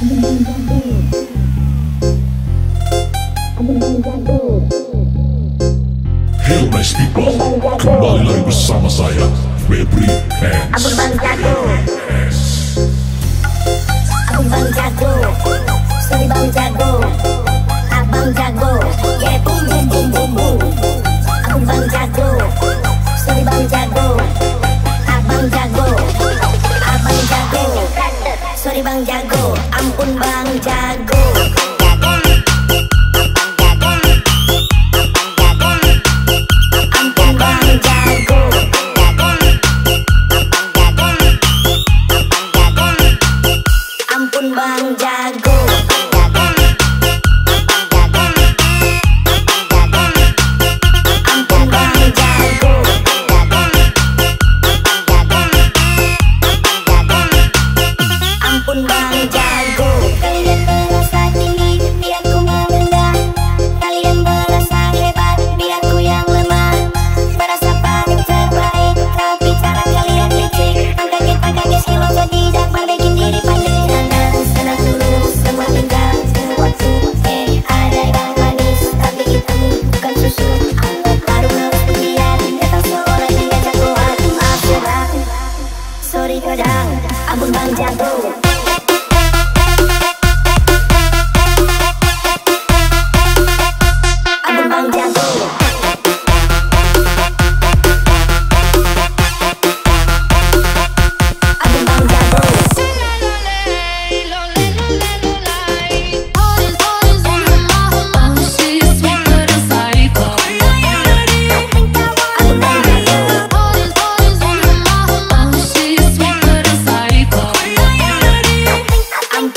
Hey nice people, kembali lagi bersama saya Febri Hands Abang Jago. Abang Jago. Bang Jago.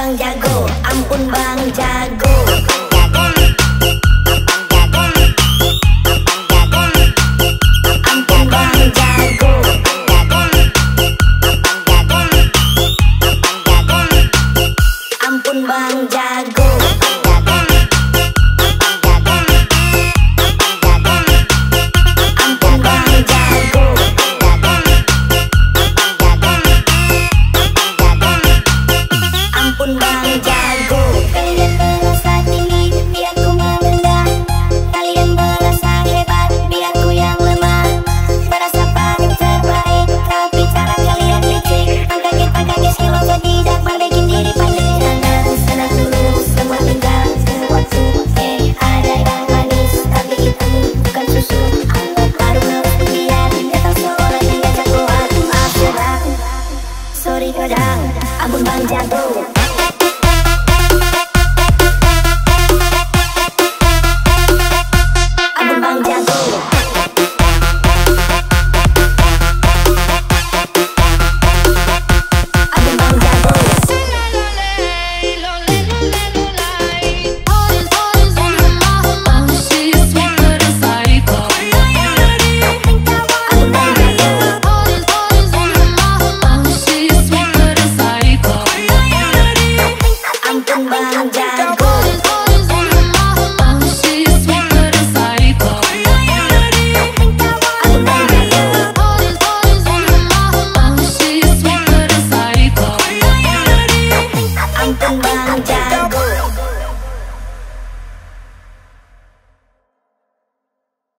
bang jago ampun bang jago. Ampun bang jago. go.